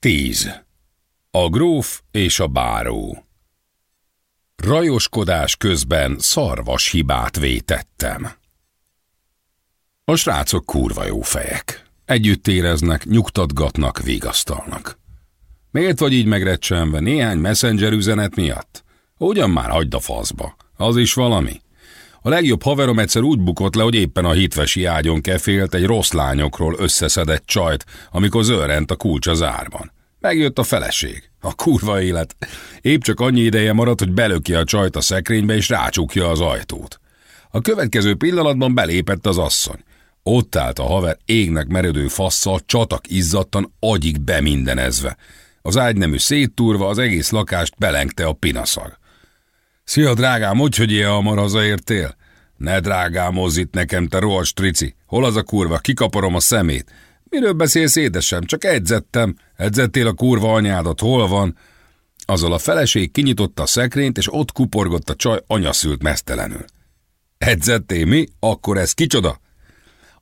10. A gróf és a báró Rajoskodás közben szarvas hibát vétettem. A srácok kurva jó fejek. Együtt éreznek, nyugtatgatnak, vigasztalnak. Miért vagy így megrecsenve néhány messenger üzenet miatt? Ugyan már hagyd a faszba. Az is valami. A legjobb haverom egyszer úgy bukott le, hogy éppen a hitvesi ágyon kefélt egy rossz lányokról összeszedett csajt, amikor zörrent a kulcs az árban. Megjött a feleség. A kurva élet. Épp csak annyi ideje maradt, hogy belöki a csajt a szekrénybe és rácsukja az ajtót. A következő pillanatban belépett az asszony. Ott állt a haver égnek meredő fasszal, csatak izzadtan, agyig bemindenezve. Az ágynemű széttúrva az egész lakást belengte a pinaszag. Szia, drágám, hogy, hogy ilyen hamar hazaértél? Ne drágám, itt nekem, te rohadt trici. Hol az a kurva? Kikaparom a szemét. Miről beszélsz, édesem? Csak edzettem. Edzettél a kurva anyádat, hol van? Azol a feleség kinyitotta a szekrényt, és ott kuporgott a csaj anyaszült mesztelenül. Edzettél mi? Akkor ez kicsoda?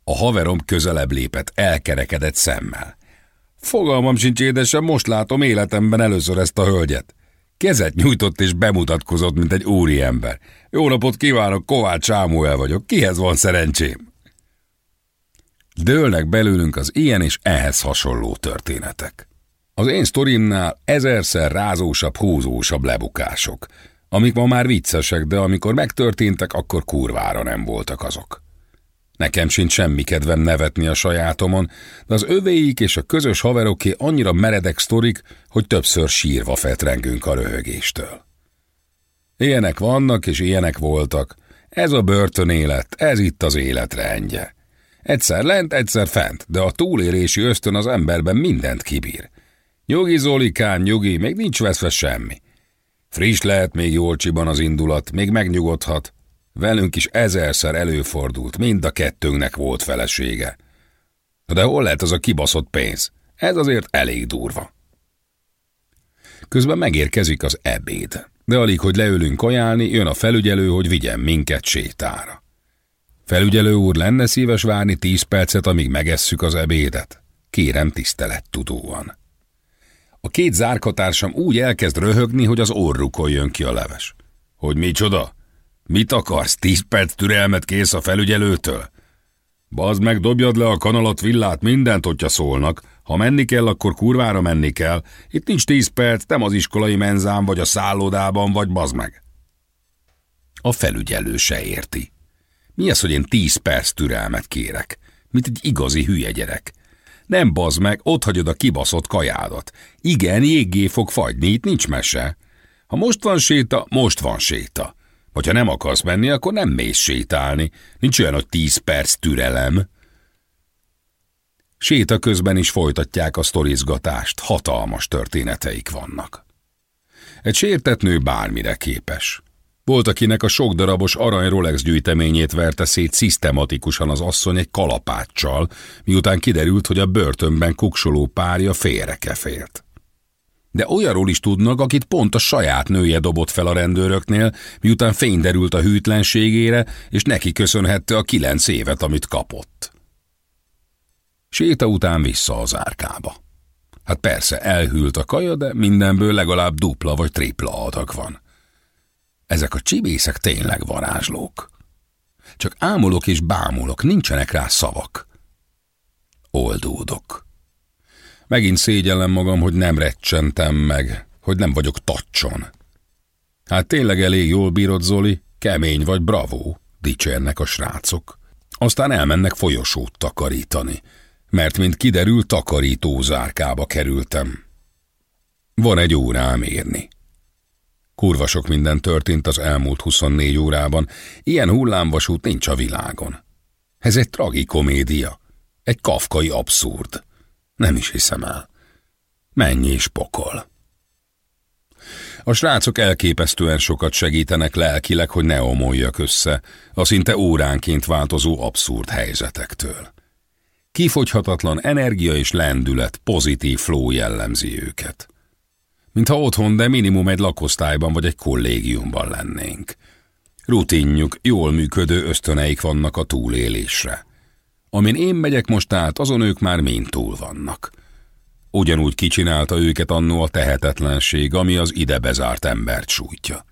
A haverom közelebb lépett, elkerekedett szemmel. Fogalmam sincs, édesem, most látom életemben először ezt a hölgyet. Kezet nyújtott és bemutatkozott, mint egy úriember. Jó napot kívánok, Kovács Sámuel vagyok. Kihez van szerencsém? Dőlnek belőlünk az ilyen és ehhez hasonló történetek. Az én sztorimnál ezerszer rázósabb, húzósabb lebukások, amik ma már viccesek, de amikor megtörténtek, akkor kurvára nem voltak azok. Nekem sincs semmi kedvem nevetni a sajátomon, de az övéik és a közös haveroké annyira meredek sztorik, hogy többször sírva fetrengünk a röhögéstől. Ilyenek vannak és ilyenek voltak. Ez a börtön élet, ez itt az élet rendje. Egyszer lent, egyszer fent, de a túlélési ösztön az emberben mindent kibír. Nyugi Zolikán, nyugi, még nincs veszve semmi. Friss lehet még Jolcsiban az indulat, még megnyugodhat, Velünk is ezerszer előfordult, mind a kettőnknek volt felesége. De hol lehet az a kibaszott pénz? Ez azért elég durva. Közben megérkezik az ebéd, de alig, hogy leülünk kajálni, jön a felügyelő, hogy vigyen minket sétára. Felügyelő úr, lenne szíves várni tíz percet, amíg megesszük az ebédet? Kérem tudóan. A két zárkatársam úgy elkezd röhögni, hogy az orrukon jön ki a leves. Hogy micsoda? Mit akarsz? Tíz perc türelmet kész a felügyelőtől? Bazd meg, dobjad le a kanalat villát, mindent, hogyha szólnak. Ha menni kell, akkor kurvára menni kell. Itt nincs tíz perc, nem az iskolai menzám, vagy a szállodában, vagy bazd meg. A felügyelő se érti. Mi az, hogy én tíz perc türelmet kérek? Mint egy igazi hülye gyerek. Nem bazd meg, ott hagyod a kibaszott kajádat. Igen, jéggé fog fagyni, itt nincs mese. Ha most van séta, most van séta. Hogyha nem akarsz menni, akkor nem mész sétálni. Nincs olyan, hogy tíz perc türelem. Séta közben is folytatják a sztorizgatást, hatalmas történeteik vannak. Egy sértett nő bármire képes. Volt, akinek a sok darabos arany Rolex gyűjteményét verte szét szisztematikusan az asszony egy kalapáccsal, miután kiderült, hogy a börtönben kuksoló párja félrekefélt de olyanról is tudnak, akit pont a saját nője dobott fel a rendőröknél, miután fény derült a hűtlenségére, és neki köszönhette a kilenc évet, amit kapott. Séta után vissza az árkába. Hát persze elhűlt a kaja, de mindenből legalább dupla vagy tripla adag van. Ezek a csibészek tényleg varázslók. Csak ámulok és bámulok, nincsenek rá szavak. Oldódok. Megint szégyellem magam, hogy nem recsentem meg, hogy nem vagyok tacson. Hát tényleg elég jól bírod, Zoli, kemény vagy, bravó, dicsérnek a srácok. Aztán elmennek folyosót takarítani, mert mint kiderül, takarító zárkába kerültem. Van egy órám érni. Kurva sok minden történt az elmúlt 24 órában, ilyen hullámvasút nincs a világon. Ez egy tragikomédia, egy kafkai abszurd. Nem is hiszem el. Mennyi is pokol. A srácok elképesztően sokat segítenek lelkileg, hogy ne omoljak össze a szinte óránként változó abszurd helyzetektől. Kifogyhatatlan energia és lendület, pozitív flow jellemzi őket. Mintha otthon, de minimum egy lakosztályban vagy egy kollégiumban lennénk. Rutinjuk, jól működő ösztöneik vannak a túlélésre. Amin én megyek most át, azon ők már mind túl vannak. Ugyanúgy kicsinálta őket annó a tehetetlenség, ami az ide bezárt embert sújtja.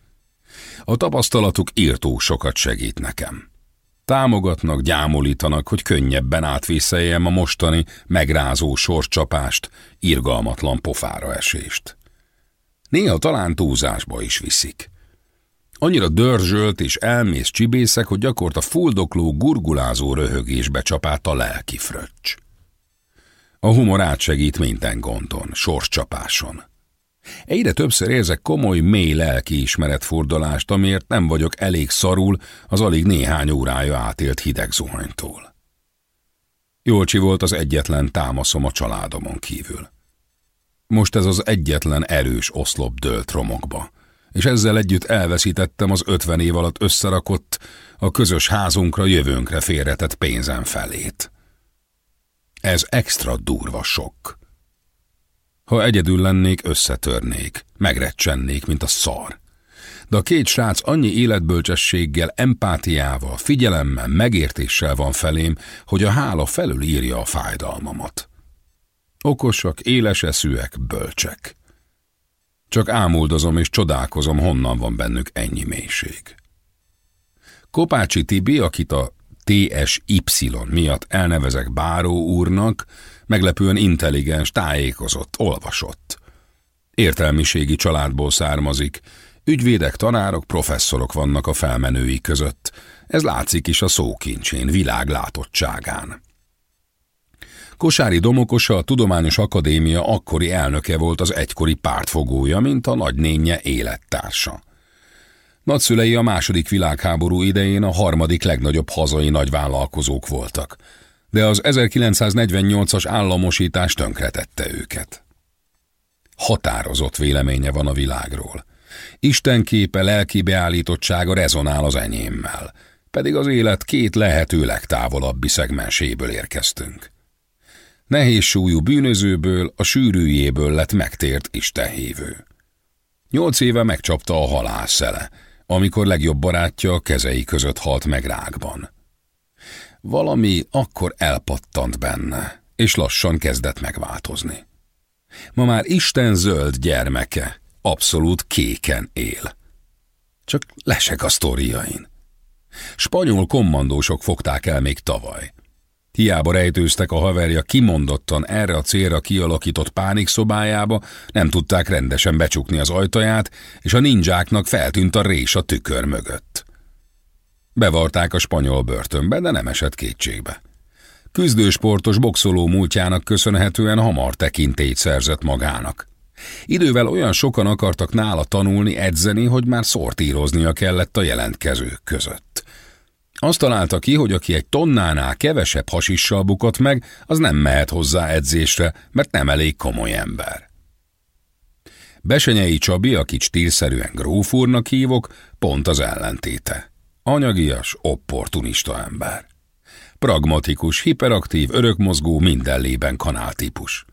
A tapasztalatuk írtó sokat segít nekem. Támogatnak, gyámolítanak, hogy könnyebben átvészeljem a mostani megrázó sorscsapást, irgalmatlan pofára esést. Néha talán túlzásba is viszik. Annyira dörzsölt és elmész csibészek, hogy gyakorta fuldokló, gurgulázó röhögésbe csapát a lelki fröccs. A humor átsegít minden gondon, sorscsapáson. Egyre többször érzek komoly, mély lelki ismeretfordulást, amiért nem vagyok elég szarul az alig néhány órája átélt hideg zuhanytól. Jolcsi volt az egyetlen támaszom a családomon kívül. Most ez az egyetlen erős oszlop dőlt romokba, és ezzel együtt elveszítettem az ötven év alatt összerakott, a közös házunkra, jövőnkre félretett pénzem felét. Ez extra durva sok. Ha egyedül lennék, összetörnék, megrecsennék, mint a szar. De a két srác annyi életbölcsességgel, empátiával, figyelemmel, megértéssel van felém, hogy a hála felül írja a fájdalmamat. Okosak, éleseszűek, bölcsek. Csak ámuldozom és csodálkozom, honnan van bennük ennyi mélység. Kopácsi Tibi, akit a TSY miatt elnevezek Báró úrnak, meglepően intelligens, tájékozott, olvasott. Értelmiségi családból származik, ügyvédek, tanárok, professzorok vannak a felmenői között, ez látszik is a szókincsén, világlátottságán. Kosári Domokosa a Tudományos Akadémia akkori elnöke volt az egykori pártfogója, mint a nagynénye élettársa. Nagyszülei a második világháború idején a harmadik legnagyobb hazai nagyvállalkozók voltak, de az 1948-as államosítás tönkretette őket. Határozott véleménye van a világról. Isten képe lelki beállítottsága rezonál az enyémmel, pedig az élet két lehető legtávolabbi szegmenséből érkeztünk. Nehéz súlyú bűnözőből, a sűrűjéből lett megtért istenhívő. Nyolc éve megcsapta a halál szele, amikor legjobb barátja a kezei között halt meg rákban. Valami akkor elpattant benne, és lassan kezdett megváltozni. Ma már Isten zöld gyermeke, abszolút kéken él. Csak lesek a sztoriain. Spanyol kommandósok fogták el még tavaly. Hiába rejtőztek a haverja kimondottan erre a célra kialakított pánikszobájába, nem tudták rendesen becsukni az ajtaját, és a ninjáknak feltűnt a rés a tükör mögött. Bevarták a spanyol börtönbe, de nem esett kétségbe. Küzdősportos boxoló múltjának köszönhetően hamar tekintélyt szerzett magának. Idővel olyan sokan akartak nála tanulni, edzeni, hogy már szortíroznia kellett a jelentkezők között. Azt találta ki, hogy aki egy tonnánál kevesebb hasissal bukott meg, az nem mehet hozzá edzésre, mert nem elég komoly ember. Besenyei Csabi, akit stílszerűen grófúrnak hívok, pont az ellentéte. Anyagias, opportunista ember. Pragmatikus, hiperaktív, örökmozgó, mindenlében kanáltípus.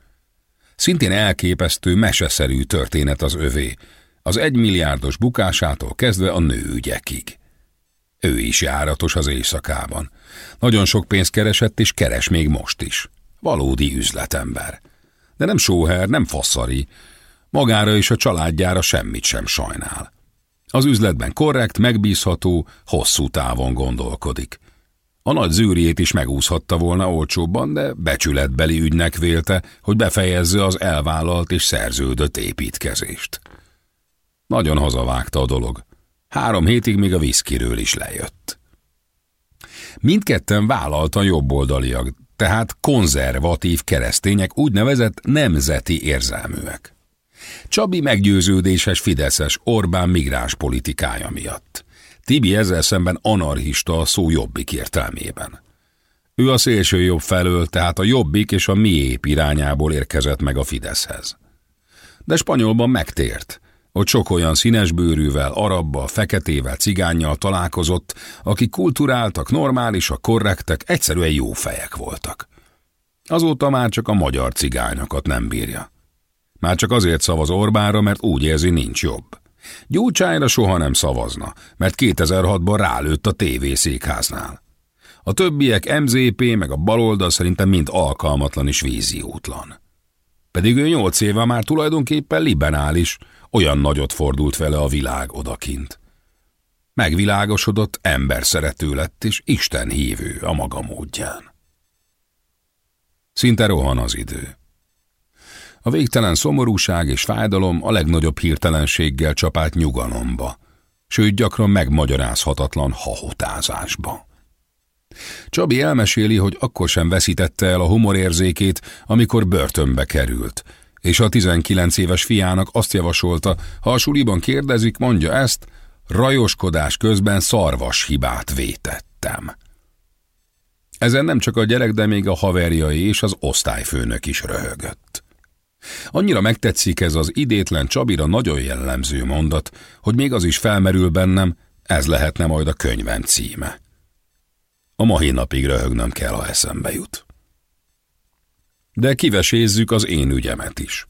Szintén elképesztő, meseszerű történet az övé, az egymilliárdos bukásától kezdve a nőügyekig. Ő is járatos az éjszakában. Nagyon sok pénzt keresett, és keres még most is. Valódi üzletember. De nem sóher, nem faszari. Magára és a családjára semmit sem sajnál. Az üzletben korrekt, megbízható, hosszú távon gondolkodik. A nagy zűriét is megúszhatta volna olcsóbban, de becsületbeli ügynek vélte, hogy befejezze az elvállalt és szerződött építkezést. Nagyon hazavágta a dolog. Három hétig még a viszkiről is lejött. Mindketten vállaltan jobboldaliak, tehát konzervatív keresztények, úgynevezett nemzeti érzelműek. Csabi meggyőződéses Fideszes Orbán migráns politikája miatt. Tibi ezzel szemben anarchista a szó jobbik értelmében. Ő a szélső jobb felől, tehát a jobbik és a miép irányából érkezett meg a Fideszhez. De spanyolban megtért, hogy sok olyan színesbőrűvel, arabbal, feketével, cigányjal találkozott, akik kulturáltak, normálisak, korrektek, egyszerűen jó fejek voltak. Azóta már csak a magyar cigányokat nem bírja. Már csak azért szavaz Orbánra, mert úgy érzi, nincs jobb. Gyurcsányra soha nem szavazna, mert 2006-ban rálőtt a tévészékháznál. A többiek MZP meg a baloldal szerintem mind alkalmatlan és víziótlan. Pedig ő nyolc éve már tulajdonképpen liberális, olyan nagyot fordult vele a világ odakint. Megvilágosodott, ember szerető lett, és Isten hívő a maga módján. Szinte rohan az idő. A végtelen szomorúság és fájdalom a legnagyobb hirtelenséggel csapált nyugalomba, sőt gyakran megmagyarázhatatlan hahotázásba. Csabi elmeséli, hogy akkor sem veszítette el a humorérzékét, amikor börtönbe került, és a 19 éves fiának azt javasolta, ha a suliban kérdezik, mondja ezt, rajoskodás közben szarvas hibát vétettem. Ezen nem csak a gyerek, de még a haverjai és az osztályfőnök is röhögött. Annyira megtetszik ez az idétlen Csabira nagyon jellemző mondat, hogy még az is felmerül bennem, ez lehetne majd a könyvem címe. A mai napig röhögnöm kell, ha eszembe jut. De kivesézzük az én ügyemet is.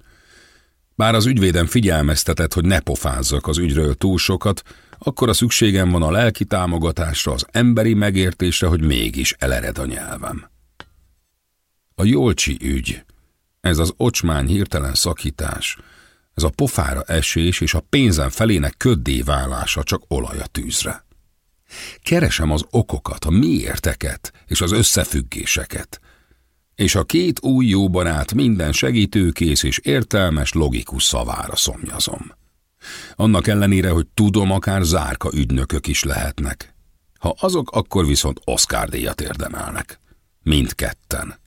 Bár az ügyvédem figyelmeztetett, hogy ne pofázzak az ügyről túl sokat, akkor a szükségem van a lelki támogatásra, az emberi megértésre, hogy mégis elered a nyelvem. A Jolcsi ügy, ez az ocsmány hirtelen szakítás, ez a pofára esés és a pénzem felének köddé válása csak olaj a tűzre. Keresem az okokat, a miérteket és az összefüggéseket. És a két új jó barát minden segítőkész és értelmes, logikus szavára szomjazom. Annak ellenére, hogy tudom, akár zárka ügynökök is lehetnek. Ha azok, akkor viszont Oscar díjat érdemelnek. Mindketten.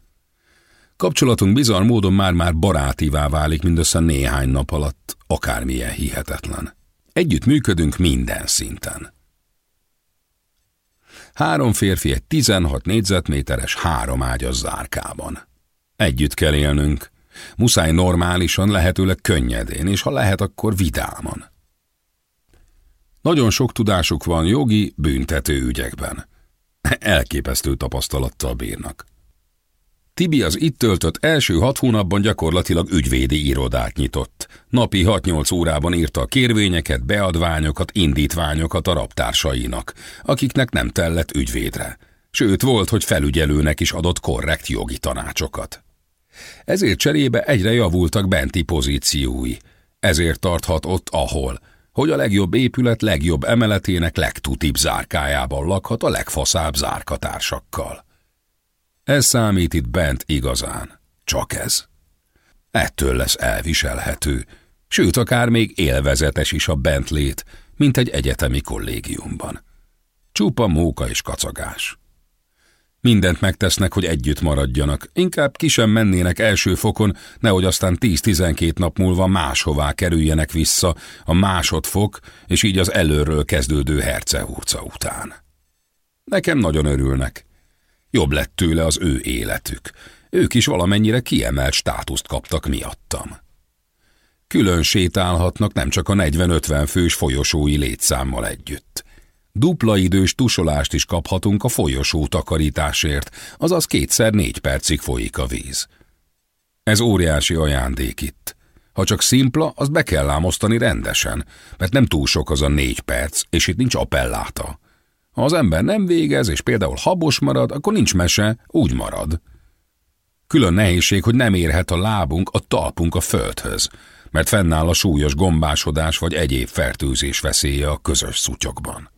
Kapcsolatunk bizarr módon már-már barátívá válik mindössze néhány nap alatt, akármilyen hihetetlen. Együtt működünk minden szinten. Három férfi egy 16 négyzetméteres három ágyas zárkában. Együtt kell élnünk. Muszáj normálisan, lehetőleg könnyedén, és ha lehet, akkor vidáman. Nagyon sok tudásuk van jogi, büntető ügyekben. Elképesztő tapasztalattal bírnak. Tibi az itt töltött első hat hónapban gyakorlatilag ügyvédi irodát nyitott. Napi 6-8 órában írta a kérvényeket, beadványokat, indítványokat a raptársainak, akiknek nem tellett ügyvédre. Sőt, volt, hogy felügyelőnek is adott korrekt jogi tanácsokat. Ezért cserébe egyre javultak benti pozíciói. Ezért tarthat ott, ahol, hogy a legjobb épület legjobb emeletének legtutibb zárkájában lakhat a legfaszább zárkatársakkal. Ez számít itt bent igazán. Csak ez. Ettől lesz elviselhető, sőt akár még élvezetes is a bentlét, mint egy egyetemi kollégiumban. Csupa móka és kacagás. Mindent megtesznek, hogy együtt maradjanak, inkább ki sem mennének első fokon, nehogy aztán 10-12 nap múlva máshová kerüljenek vissza a másodfok, és így az előről kezdődő hercehúrca után. Nekem nagyon örülnek, Jobb lett tőle az ő életük. Ők is valamennyire kiemelt státuszt kaptak miattam. Külön sétálhatnak nem csak a 40-50 fős folyosói létszámmal együtt. Dupla idős tusolást is kaphatunk a folyosó takarításért, azaz kétszer négy percig folyik a víz. Ez óriási ajándék itt. Ha csak szimpla, azt be kell lámosztani rendesen, mert nem túl sok az a négy perc, és itt nincs appelláta. Ha az ember nem végez, és például habos marad, akkor nincs mese, úgy marad. Külön nehézség, hogy nem érhet a lábunk, a talpunk a földhöz, mert fennáll a súlyos gombásodás vagy egyéb fertőzés veszélye a közös szutyokban.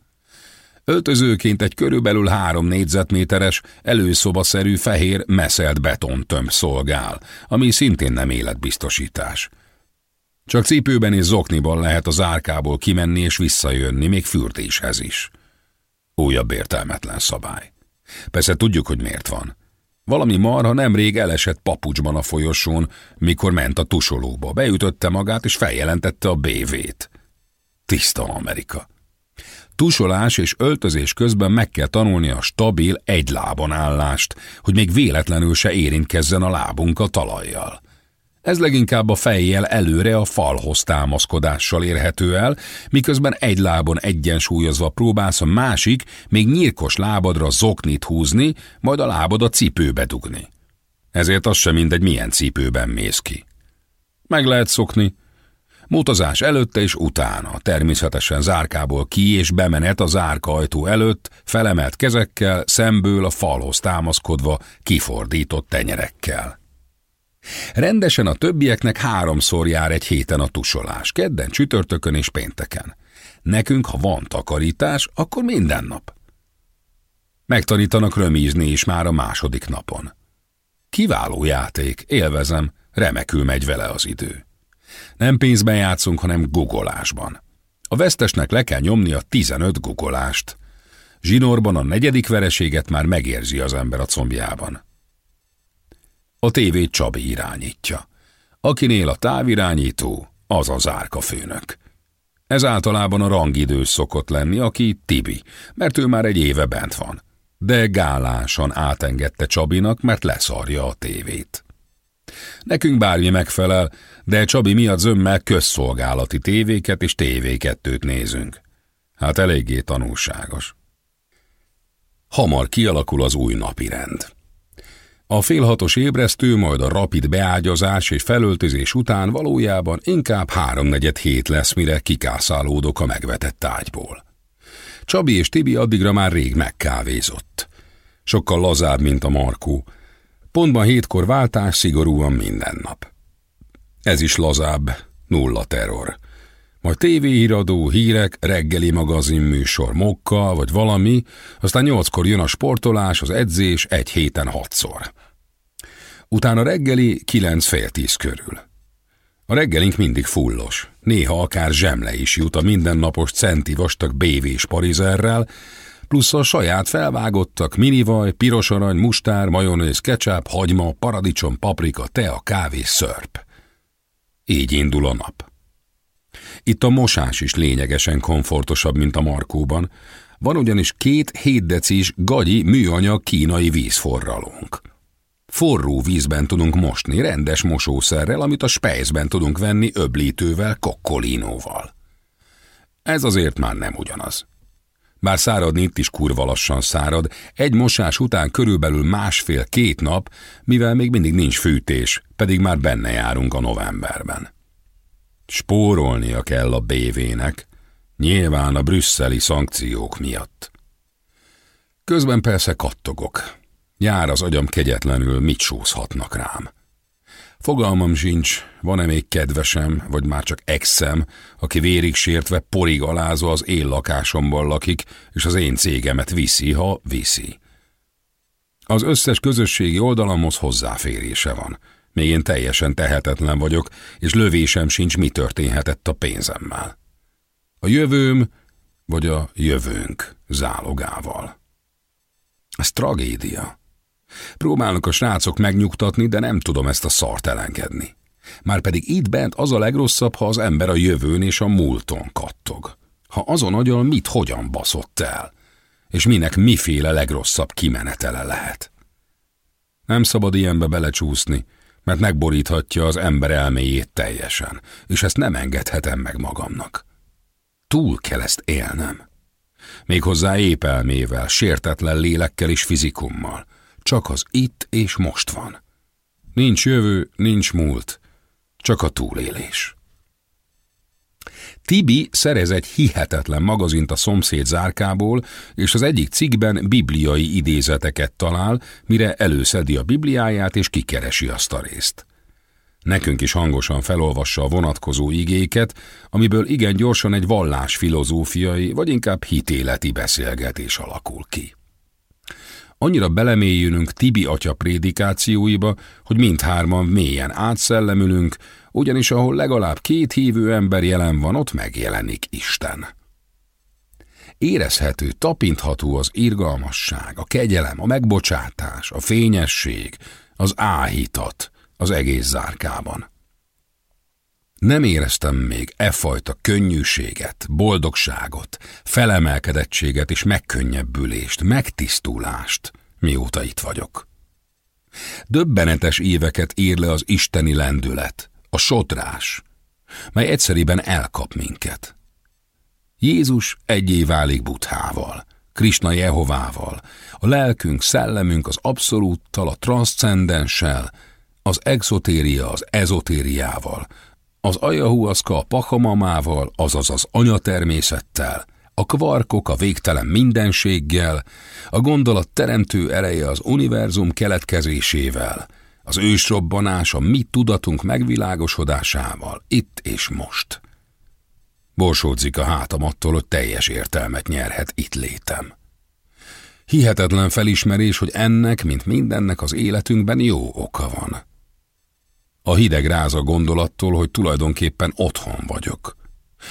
Öltözőként egy körülbelül három négyzetméteres, előszobaszerű fehér meszelt betontömb szolgál, ami szintén nem életbiztosítás. Csak cipőben és zokniban lehet az árkából kimenni és visszajönni, még fürdéshez is. Újabb értelmetlen szabály. Persze tudjuk, hogy miért van. Valami marha nemrég elesett papucsban a folyosón, mikor ment a tusolóba. Beütötte magát, és feljelentette a BV-t. Tiszta Amerika. Tusolás és öltözés közben meg kell tanulni a stabil egy lábon állást, hogy még véletlenül se érintkezzen a lábunk a talajjal. Ez leginkább a fejjel előre a falhoz támaszkodással érhető el, miközben egy lábon egyensúlyozva próbálsz a másik, még nyírkos lábadra zoknit húzni, majd a lábad a cipőbe dugni. Ezért az sem mindegy, milyen cipőben mész ki. Meg lehet szokni. Mutazás előtte és utána, természetesen zárkából ki és bemenet a zárka ajtó előtt, felemelt kezekkel, szemből a falhoz támaszkodva, kifordított tenyerekkel. Rendesen a többieknek háromszor jár egy héten a tusolás, kedden, csütörtökön és pénteken. Nekünk, ha van takarítás, akkor minden nap. Megtanítanak römízni is már a második napon. Kiváló játék, élvezem, remekül megy vele az idő. Nem pénzben játszunk, hanem googolásban. A vesztesnek le kell nyomni a 15 guggolást. Zsinórban a negyedik vereséget már megérzi az ember a combjában. A tévét Csabi irányítja. Akinél a távirányító, az a zárka főnök. Ez általában a rangidős szokott lenni, aki Tibi, mert ő már egy éve bent van. De gálásan átengedte Csabinak, mert leszarja a tévét. Nekünk bármi megfelel, de Csabi miatt zömmel közszolgálati tévéket és tévékettőt nézünk. Hát eléggé tanulságos. Hamar kialakul az új napi rend. A félhatos ébresztő, majd a rapid beágyazás és felöltözés után valójában inkább háromnegyed hét lesz, mire kikászálódok a megvetett ágyból. Csabi és Tibi addigra már rég megkávézott. Sokkal lazább, mint a Markó. Pontban hétkor váltás szigorúan minden nap. Ez is lazább, nulla terror. Majd tévéhíradó, hírek, reggeli magazin műsor, mokka vagy valami, aztán nyolckor jön a sportolás, az edzés egy héten hatszor. Utána reggeli kilenc fél tíz körül. A reggelink mindig fullos, néha akár zsemle is jut a mindennapos centi vastag bévés parizerrel, plusz a saját felvágottak, minivaj, piros arany, mustár, majonéz, ketchup, hagyma, paradicsom, paprika, tea, kávé, szörp. Így indul a nap. Itt a mosás is lényegesen komfortosabb, mint a Markóban. Van ugyanis két 7 decis gagyi műanyag kínai vízforralónk. Forró vízben tudunk mosni, rendes mosószerrel, amit a spejzben tudunk venni öblítővel, kokkolínóval. Ez azért már nem ugyanaz. Bár száradni itt is kurva lassan szárad, egy mosás után körülbelül másfél-két nap, mivel még mindig nincs fűtés, pedig már benne járunk a novemberben. Spórolnia kell a BV-nek, nyilván a brüsszeli szankciók miatt. Közben persze kattogok. Jár az agyam kegyetlenül, mit sózhatnak rám. Fogalmam sincs, van-e még kedvesem, vagy már csak exem, aki vérig sértve porig alázva az én lakásomban lakik, és az én cégemet viszi, ha viszi. Az összes közösségi oldalamhoz hozzáférése van. Még én teljesen tehetetlen vagyok, és lövésem sincs, mi történhetett a pénzemmel. A jövőm, vagy a jövőnk zálogával. Ez tragédia. Próbálnak a srácok megnyugtatni, de nem tudom ezt a szart elengedni. Márpedig itt bent az a legrosszabb, ha az ember a jövőn és a múlton kattog. Ha azon agyal mit hogyan baszott el, és minek miféle legrosszabb kimenetele lehet. Nem szabad ilyenbe belecsúszni, mert megboríthatja az ember elméjét teljesen, és ezt nem engedhetem meg magamnak. Túl kell ezt élnem. Méghozzá épp elmével, sértetlen lélekkel és fizikummal. Csak az itt és most van. Nincs jövő, nincs múlt, csak a túlélés. Tibi szerez egy hihetetlen magazint a szomszéd zárkából, és az egyik cikkben bibliai idézeteket talál, mire előszedi a bibliáját és kikeresi azt a részt. Nekünk is hangosan felolvassa a vonatkozó igéket, amiből igen gyorsan egy vallás filozófiai, vagy inkább hitéleti beszélgetés alakul ki. Annyira belemélyülünk Tibi atya prédikációiba, hogy mindhárman mélyen átszellemülünk, ugyanis ahol legalább két hívő ember jelen van, ott megjelenik Isten. Érezhető, tapintható az irgalmasság, a kegyelem, a megbocsátás, a fényesség, az áhítat az egész zárkában. Nem éreztem még e fajta könnyűséget, boldogságot, felemelkedettséget és megkönnyebbülést, megtisztulást, mióta itt vagyok. Döbbenetes éveket ír le az isteni lendület, a sodrás, mely egyszeriben elkap minket. Jézus egyé válik Buthával, Krisna Jehovával, a lelkünk, szellemünk az abszolúttal, a transzcendenssel, az exotéria az ezotériával, az ajahuaszka a pahamamával, azaz az anyatermészettel, a kvarkok a végtelen mindenséggel, a gondolat teremtő ereje az univerzum keletkezésével, az ősrobbanás a mi tudatunk megvilágosodásával, itt és most. Borsódzik a hátam attól, hogy teljes értelmet nyerhet itt létem. Hihetetlen felismerés, hogy ennek, mint mindennek az életünkben jó oka van. A hideg ráz a gondolattól, hogy tulajdonképpen otthon vagyok.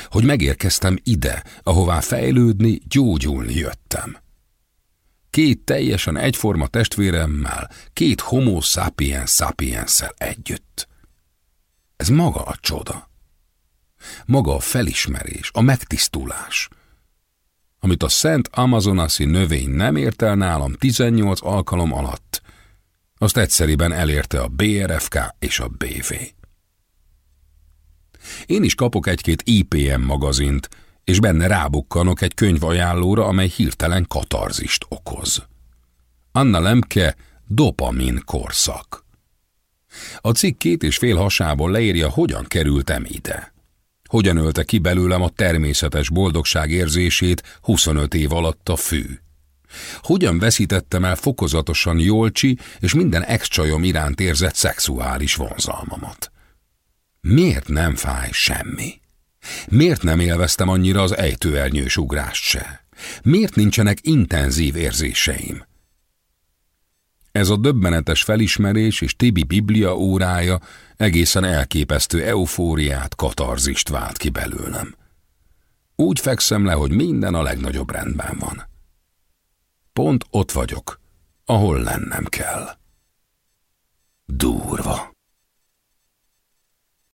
Hogy megérkeztem ide, ahová fejlődni, gyógyulni jöttem. Két teljesen egyforma testvéremmel, két homo sapiens sapiens együtt. Ez maga a csoda. Maga a felismerés, a megtisztulás. Amit a szent amazonasi növény nem ért el nálam 18 alkalom alatt, azt egyszeriben elérte a BRFK és a BV. Én is kapok egy-két IPM magazint, és benne rábukkanok egy könyvajánlóra, amely hirtelen katarzist okoz. Anna Lemke dopamin korszak. A cikk két és fél hasából leírja, hogyan kerültem ide. Hogyan ölte ki belőlem a természetes boldogság érzését 25 év alatt a fű. Hogyan veszítettem el fokozatosan Jolcsi és minden ex-csajom iránt érzett szexuális vonzalmamat. Miért nem fáj semmi? Miért nem élveztem annyira az ejtőernyős ugrást se? Miért nincsenek intenzív érzéseim? Ez a döbbenetes felismerés és Tibi Biblia órája egészen elképesztő eufóriát, katarzist vált ki belőlem. Úgy fekszem le, hogy minden a legnagyobb rendben van. Pont ott vagyok, ahol lennem kell. Durva.